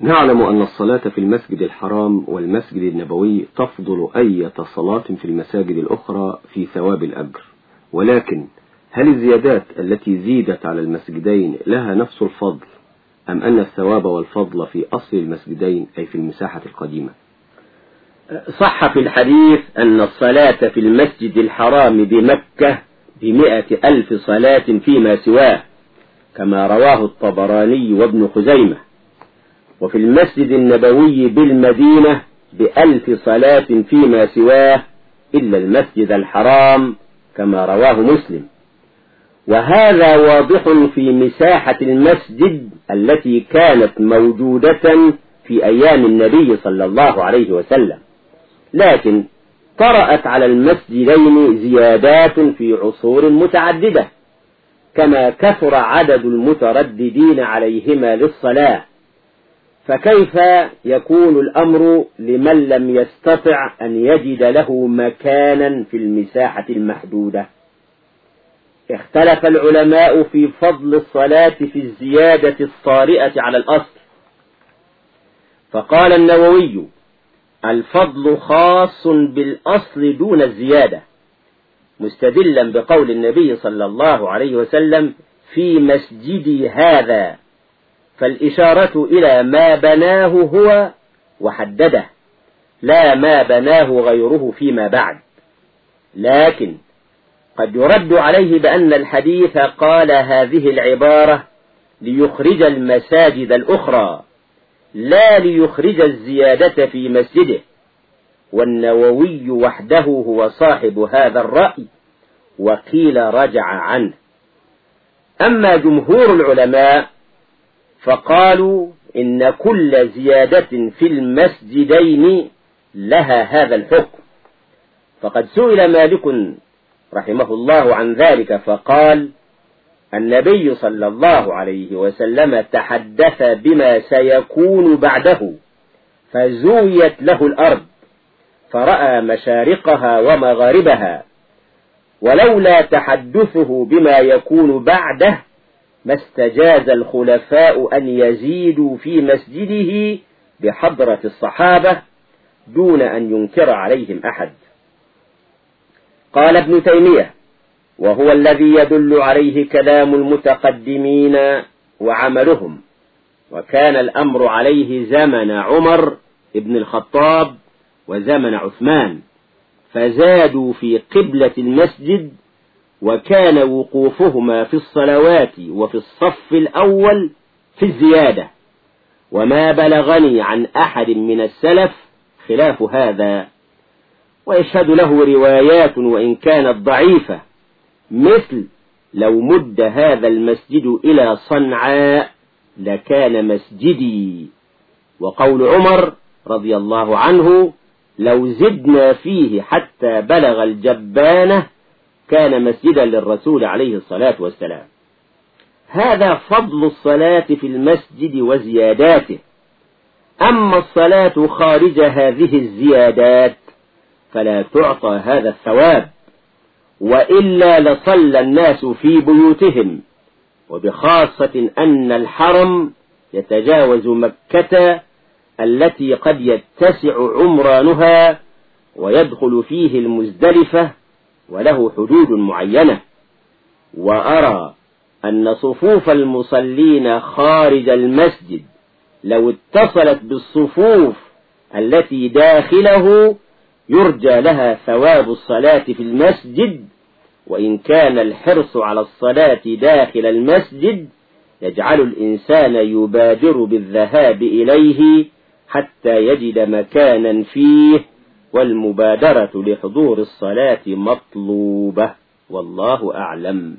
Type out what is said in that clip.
نعلم أن الصلاة في المسجد الحرام والمسجد النبوي تفضل أية صلاة في المساجد الأخرى في ثواب الأجر. ولكن هل الزيادات التي زيدت على المسجدين لها نفس الفضل أم أن الثواب والفضل في أصل المسجدين أي في المساحة القديمة؟ صح في الحديث أن الصلاة في المسجد الحرام بمكة بمئة ألف صلاة فيما سواه كما رواه الطبراني وابن خزيمة. وفي المسجد النبوي بالمدينة بألف صلاة فيما سواه إلا المسجد الحرام كما رواه مسلم. وهذا واضح في مساحة المسجد التي كانت موجودة في أيام النبي صلى الله عليه وسلم. لكن طرأت على المسجدين زيادات في عصور متعددة كما كثر عدد المترددين عليهما للصلاة. فكيف يكون الأمر لمن لم يستطع أن يجد له مكانا في المساحة المحدودة؟ اختلف العلماء في فضل الصلاة في الزيادة الطارئة على الأصل. فقال النووي الفضل خاص بالأصل دون الزيادة مستدلا بقول النبي صلى الله عليه وسلم في مسجدي هذا. فالإشارة إلى ما بناه هو وحدده لا ما بناه غيره فيما بعد. لكن قد يرد عليه بأن الحديث قال هذه العبارة ليخرج المساجد الأخرى لا ليخرج الزيادة في مسجده والنووي وحده هو صاحب هذا الرأي وقيل رجع عنه. أما جمهور العلماء فقالوا إن كل زيادة في المسجدين لها هذا الحكم. فقد سئل مالك رحمه الله عن ذلك فقال النبي صلى الله عليه وسلم تحدث بما سيكون بعده فزويت له الأرض فرأى مشارقها ومغاربها ولولا تحدثه بما يكون بعده ما استجاز الخلفاء أن يزيدوا في مسجده بحضرة الصحابة دون أن ينكر عليهم أحد. قال ابن تيمية وهو الذي يدل عليه كلام المتقدمين وعملهم وكان الأمر عليه زمن عمر ابن الخطاب وزمن عثمان فزادوا في قبلة المسجد وكان وقوفهما في الصلوات وفي الصف الأول في الزيادة. وما بلغني عن أحد من السلف خلاف هذا. ويشهد له روايات وإن كانت ضعيفة مثل لو مد هذا المسجد إلى صنعاء لكان مسجدي. وقول عمر رضي الله عنه لو زدنا فيه حتى بلغ الجبانة كان مسجدا للرسول عليه الصلاة والسلام. هذا فضل الصلاة في المسجد وزياداته. أما الصلاة خارج هذه الزيادات فلا تعطى هذا الثواب وإلا لصلى الناس في بيوتهم وبخاصة أن الحرم يتجاوز مكة التي قد يتسع عمرانها ويدخل فيه المزدلفة وله حدود معينة. وأرى أن صفوف المصلين خارج المسجد لو اتصلت بالصفوف التي داخله يرجى لها ثواب الصلاة في المسجد وإن كان الحرص على الصلاة داخل المسجد يجعل الإنسان يبادر بالذهاب إليه حتى يجد مكانا فيه. والمبادرة لحضور الصلاة مطلوبة. والله أعلم.